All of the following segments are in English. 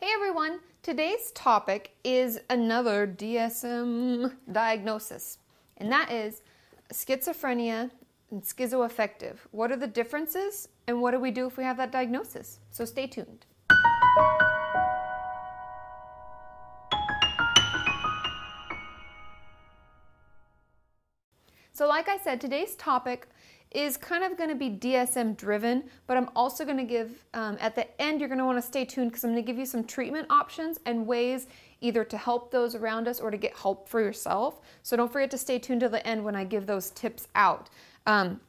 Hey everyone, today's topic is another DSM diagnosis, and that is schizophrenia and schizoaffective. What are the differences, and what do we do if we have that diagnosis? So stay tuned. So, like I said, today's topic is kind of going to be DSM driven, but I'm also going to give, um, at the end, you're going to want to stay tuned because I'm going to give you some treatment options and ways either to help those around us or to get help for yourself. So don't forget to stay tuned to the end when I give those tips out. Um,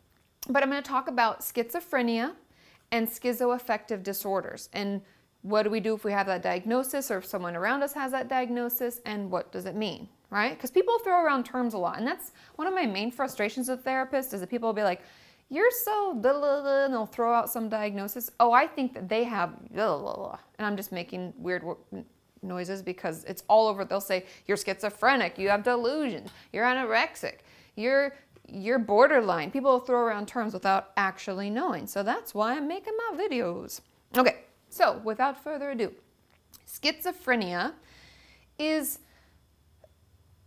but I'm going to talk about schizophrenia and schizoaffective disorders and what do we do if we have that diagnosis or if someone around us has that diagnosis and what does it mean? Right? Because people throw around terms a lot. And that's one of my main frustrations with therapists is that people will be like, you're so blah, blah, blah, and they'll throw out some diagnosis. Oh, I think that they have blah, blah, blah. And I'm just making weird noises because it's all over. They'll say, you're schizophrenic, you have delusions, you're anorexic, you're you're borderline. People throw around terms without actually knowing. So that's why I'm making my videos. Okay, so without further ado, schizophrenia is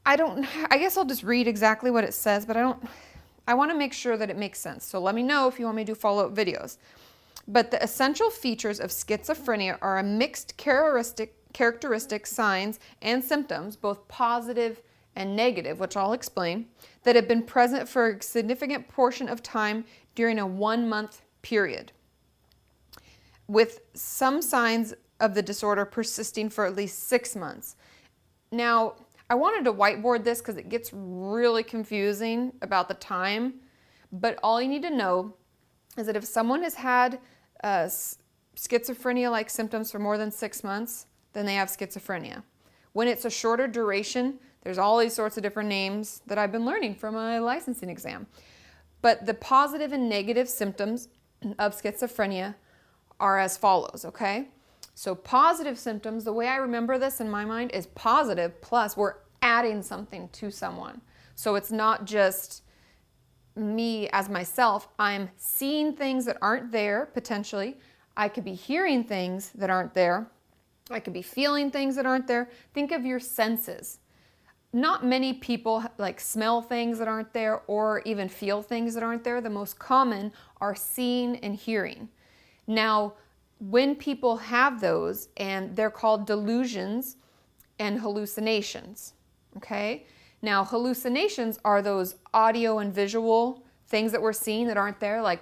I don't, I guess I'll just read exactly what it says, but I don't, I want to make sure that it makes sense. So let me know if you want me to do follow up videos. But the essential features of schizophrenia are a mixed characteristic, characteristic signs and symptoms, both positive and negative, which I'll explain, that have been present for a significant portion of time during a one month period, with some signs of the disorder persisting for at least six months. Now, I wanted to whiteboard this because it gets really confusing about the time. But all you need to know is that if someone has had uh, schizophrenia like symptoms for more than six months, then they have schizophrenia. When it's a shorter duration, there's all these sorts of different names that I've been learning from my licensing exam. But the positive and negative symptoms of schizophrenia are as follows, okay? So, positive symptoms, the way I remember this in my mind is positive plus we're adding something to someone. So, it's not just me as myself, I'm seeing things that aren't there potentially. I could be hearing things that aren't there. I could be feeling things that aren't there. Think of your senses. Not many people like smell things that aren't there or even feel things that aren't there. The most common are seeing and hearing. Now, when people have those, and they're called delusions and hallucinations, okay? Now, hallucinations are those audio and visual things that we're seeing that aren't there. Like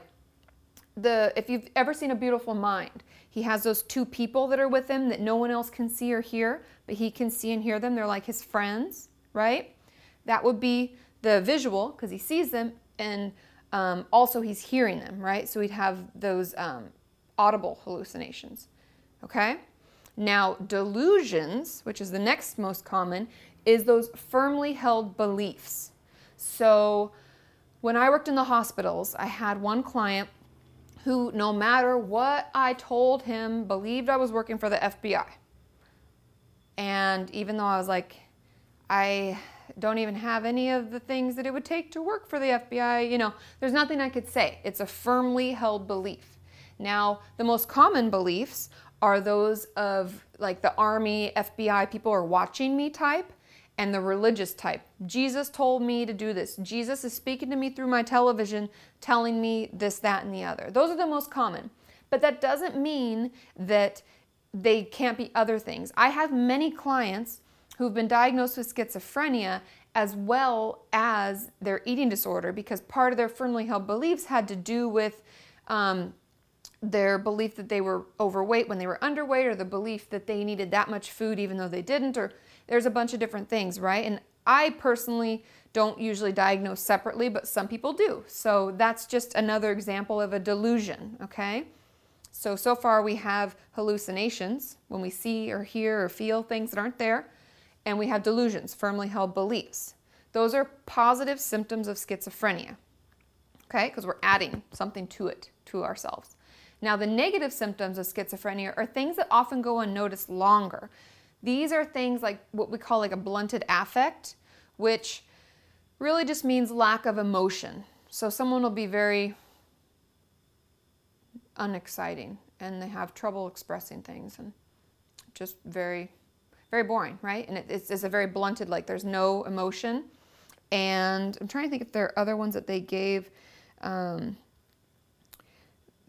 the, if you've ever seen A Beautiful Mind, he has those two people that are with him that no one else can see or hear, but he can see and hear them. They're like his friends, right? That would be the visual because he sees them, and um, also he's hearing them, right? So he'd have those um, audible hallucinations. Okay? Now, delusions, which is the next most common, is those firmly held beliefs. So, when I worked in the hospitals, I had one client who, no matter what I told him, believed I was working for the FBI. And even though I was like, I don't even have any of the things that it would take to work for the FBI, you know, there's nothing I could say. It's a firmly held belief. Now, the most common beliefs are those of like the army, FBI, people are watching me type, and the religious type. Jesus told me to do this. Jesus is speaking to me through my television, telling me this, that, and the other. Those are the most common. But that doesn't mean that they can't be other things. I have many clients who've been diagnosed with schizophrenia as well as their eating disorder because part of their firmly held beliefs had to do with um, their belief that they were overweight when they were underweight, or the belief that they needed that much food even though they didn't, or there's a bunch of different things, right? And I personally don't usually diagnose separately, but some people do. So that's just another example of a delusion, okay? So, so far we have hallucinations when we see or hear or feel things that aren't there, and we have delusions, firmly held beliefs. Those are positive symptoms of schizophrenia, okay? Because we're adding something to it, to ourselves. Now, the negative symptoms of schizophrenia are things that often go unnoticed longer. These are things like what we call like a blunted affect, which really just means lack of emotion. So someone will be very unexciting and they have trouble expressing things and just very, very boring, right? And it's, it's a very blunted, like there's no emotion. And I'm trying to think if there are other ones that they gave. Um,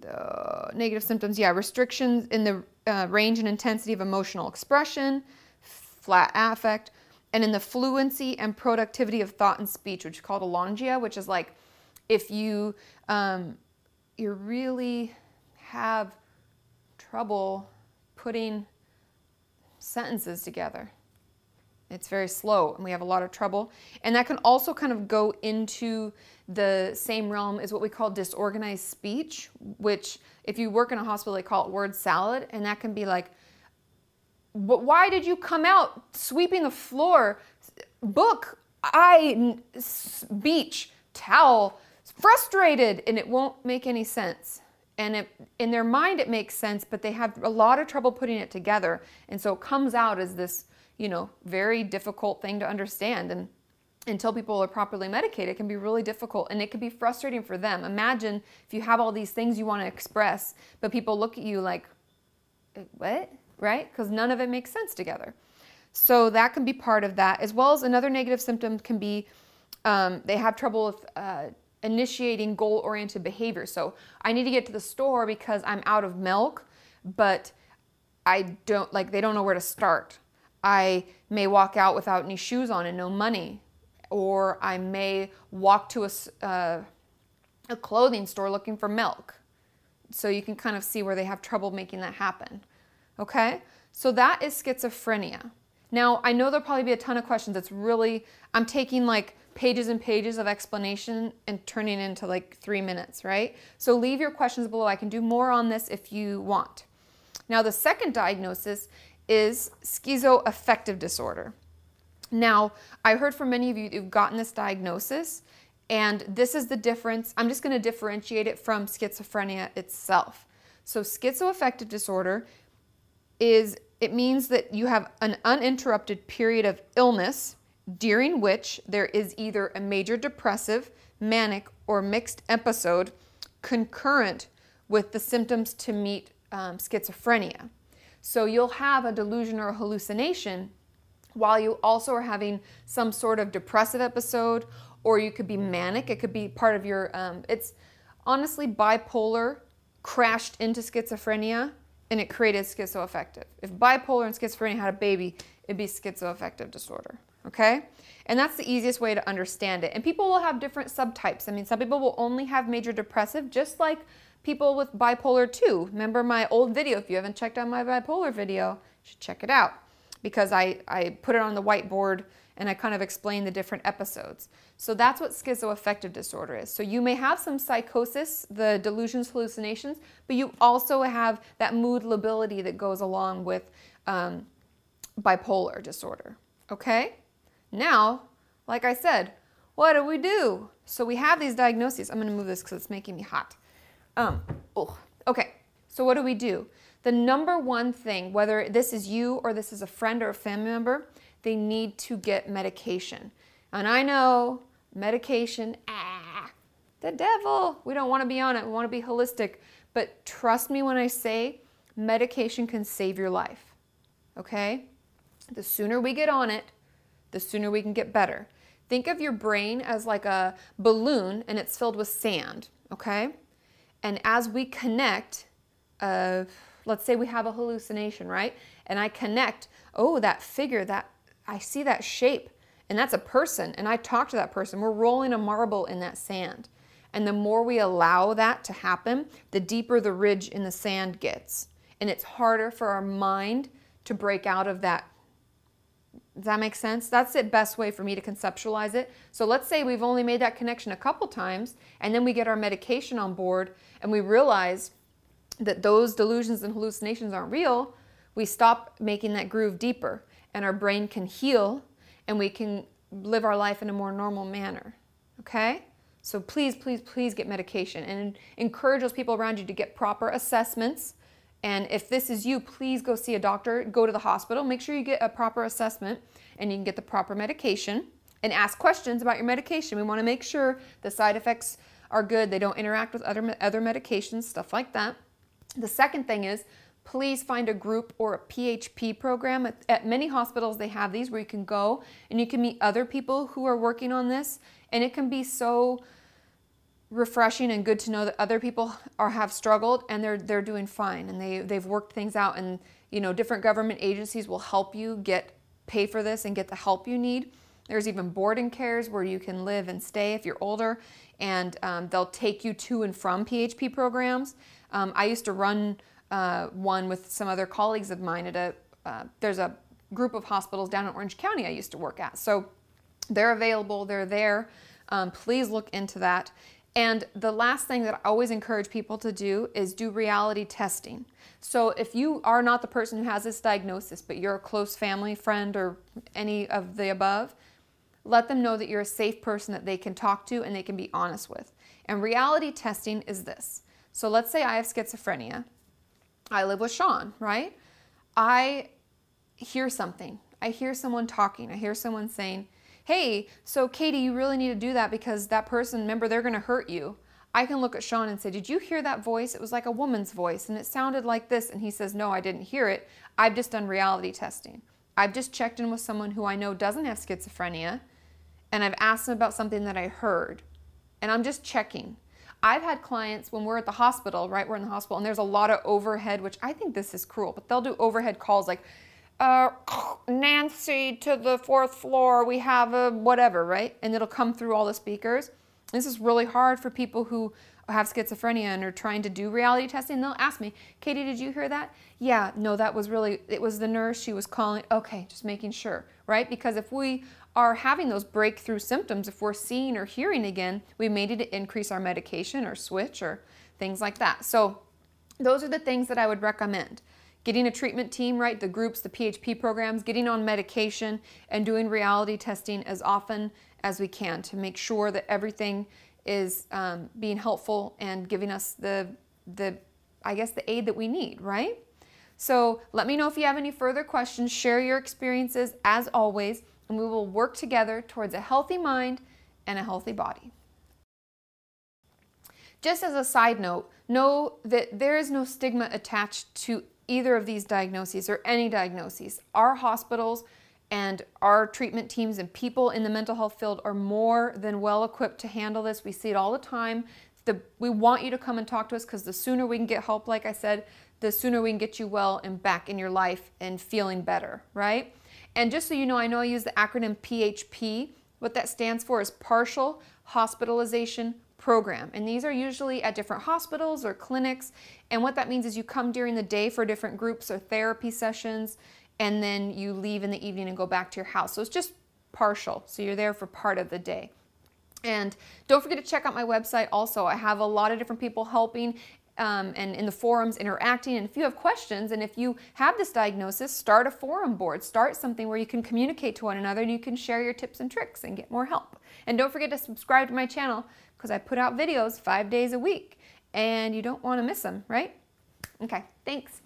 the negative symptoms, yeah, restrictions in the uh, range and intensity of emotional expression, flat affect, and in the fluency and productivity of thought and speech, which is called alogia, which is like if you um, you really have trouble putting sentences together. It's very slow and we have a lot of trouble. And that can also kind of go into the same realm as what we call disorganized speech, which if you work in a hospital, they call it word salad. And that can be like, but why did you come out sweeping the floor? Book, I, beach, towel, frustrated, and it won't make any sense. And it, in their mind, it makes sense, but they have a lot of trouble putting it together. And so it comes out as this, you know, very difficult thing to understand. And until people are properly medicated, it can be really difficult and it can be frustrating for them. Imagine if you have all these things you want to express, but people look at you like, what? Right? Because none of it makes sense together. So that can be part of that, as well as another negative symptom can be um, they have trouble with uh, initiating goal oriented behavior. So I need to get to the store because I'm out of milk, but I don't like, they don't know where to start. I may walk out without any shoes on and no money, or I may walk to a, uh, a clothing store looking for milk. So you can kind of see where they have trouble making that happen. Okay? So that is schizophrenia. Now, I know there'll probably be a ton of questions. It's really, I'm taking like pages and pages of explanation and turning into like three minutes, right? So leave your questions below. I can do more on this if you want. Now, the second diagnosis is schizoaffective disorder. Now, I heard from many of you who've gotten this diagnosis, and this is the difference. I'm just going to differentiate it from schizophrenia itself. So, schizoaffective disorder is it means that you have an uninterrupted period of illness during which there is either a major depressive, manic, or mixed episode concurrent with the symptoms to meet um, schizophrenia. So you'll have a delusion or a hallucination while you also are having some sort of depressive episode, or you could be manic. It could be part of your, um, it's honestly bipolar crashed into schizophrenia and it created schizoaffective. If bipolar and schizophrenia had a baby, it'd be schizoaffective disorder okay? And that's the easiest way to understand it. And people will have different subtypes. I mean, some people will only have major depressive, just like people with bipolar 2. Remember my old video? If you haven't checked out my bipolar video, should check it out because I, I put it on the whiteboard and I kind of explain the different episodes. So that's what schizoaffective disorder is. So you may have some psychosis, the delusions, hallucinations, but you also have that mood lability that goes along with um, bipolar disorder. Okay? Now, like I said, what do we do? So we have these diagnoses. I'm going to move this because it's making me hot. Um, oh, okay. So what do we do? The number one thing, whether this is you or this is a friend or a family member, they need to get medication. And I know medication, ah, the devil. We don't want to be on it. We want to be holistic. But trust me when I say medication can save your life. Okay? The sooner we get on it, the sooner we can get better. Think of your brain as like a balloon and it's filled with sand, okay? And as we connect, uh, let's say we have a hallucination, right? And I connect, oh, that figure, that I see that shape, and that's a person, and I talk to that person. We're rolling a marble in that sand. And the more we allow that to happen, the deeper the ridge in the sand gets. And it's harder for our mind to break out of that does that make sense? That's the best way for me to conceptualize it. So let's say we've only made that connection a couple times and then we get our medication on board and we realize that those delusions and hallucinations aren't real. We stop making that groove deeper and our brain can heal and we can live our life in a more normal manner. Okay? So please, please, please get medication and encourage those people around you to get proper assessments and if this is you, please go see a doctor, go to the hospital, make sure you get a proper assessment and you can get the proper medication and ask questions about your medication. We want to make sure the side effects are good, they don't interact with other, other medications, stuff like that. The second thing is please find a group or a PHP program. At, at, many hospitals, they have these where you can go and you can meet other people who are working on this. And it can be so refreshing and good to know that other people are have struggled and they're they're doing fine and they they've worked things out and you know different government agencies will help you get pay for this and get the help you need. There's even boarding cares where you can live and stay if you're older, and um, they'll take you to and from PHP programs. Um, I used to run uh, one with some other colleagues of mine at a, uh, there's a group of hospitals down in Orange County I used to work at. So they're available, they're there. Um, please look into that. And the last thing that I always encourage people to do is do reality testing. So if you are not the person who has this diagnosis, but you're a close family friend or any of the above, let them know that you're a safe person that they can talk to and they can be honest with. And reality testing is this. So let's say I have schizophrenia. I live with Sean, right? I hear something. I hear someone talking. I hear someone saying, hey, so Katie, you really need to do that because that person, remember, they're going to hurt you. I can look at Sean and say, Did you hear that voice? It was like a woman's voice and it sounded like this. And he says, No, I didn't hear it. I've just done reality testing. I've just checked in with someone who I know doesn't have schizophrenia and I've asked them about something that I heard. And I'm just checking. I've had clients when we're at the hospital, right? We're in the hospital and there's a lot of overhead, which I think this is cruel, but they'll do overhead calls like, uh, Nancy to the fourth floor, we have a whatever, right? And it'll come through all the speakers. This is really hard for people who have schizophrenia and are trying to do reality testing. They'll ask me, Katie, did you hear that? Yeah, no, that was really, it was the nurse. She was calling. Okay, just making sure, right? Because if we are having those breakthrough symptoms, if we're seeing or hearing again, we may need to increase our medication or switch or things like that. So those are the things that I would recommend. Getting a treatment team, right, the groups, the PHP programs, getting on medication, and doing reality testing as often as we can to make sure that everything is um, being helpful and giving us the, the, I guess, the aid that we need, right? So let me know if you have any further questions. Share your experiences as always and we will work together towards a healthy mind and a healthy body. Just as a side note, know that there is no stigma attached to either of these diagnoses or any diagnoses. Our hospitals and our treatment teams and people in the mental health field are more than well equipped to handle this. We see it all the time. The, we want you to come and talk to us because the sooner we can get help, like I said, the sooner we can get you well and back in your life and feeling better, right? And just so you know, I know I use the acronym PHP. What that stands for is Partial Hospitalization Program. And these are usually at different hospitals or clinics. And what that means is you come during the day for different groups or therapy sessions, and then you leave in the evening and go back to your house. So it's just partial. So you're there for part of the day. And don't forget to check out my website also. I have a lot of different people helping um, and in the forums interacting. And if you have questions and if you have this diagnosis, start a forum board. Start something where you can communicate to one another and you can share your tips and tricks and get more help. And don't forget to subscribe to my channel because I put out videos five days a week and you don't want to miss them, right? Okay, thanks.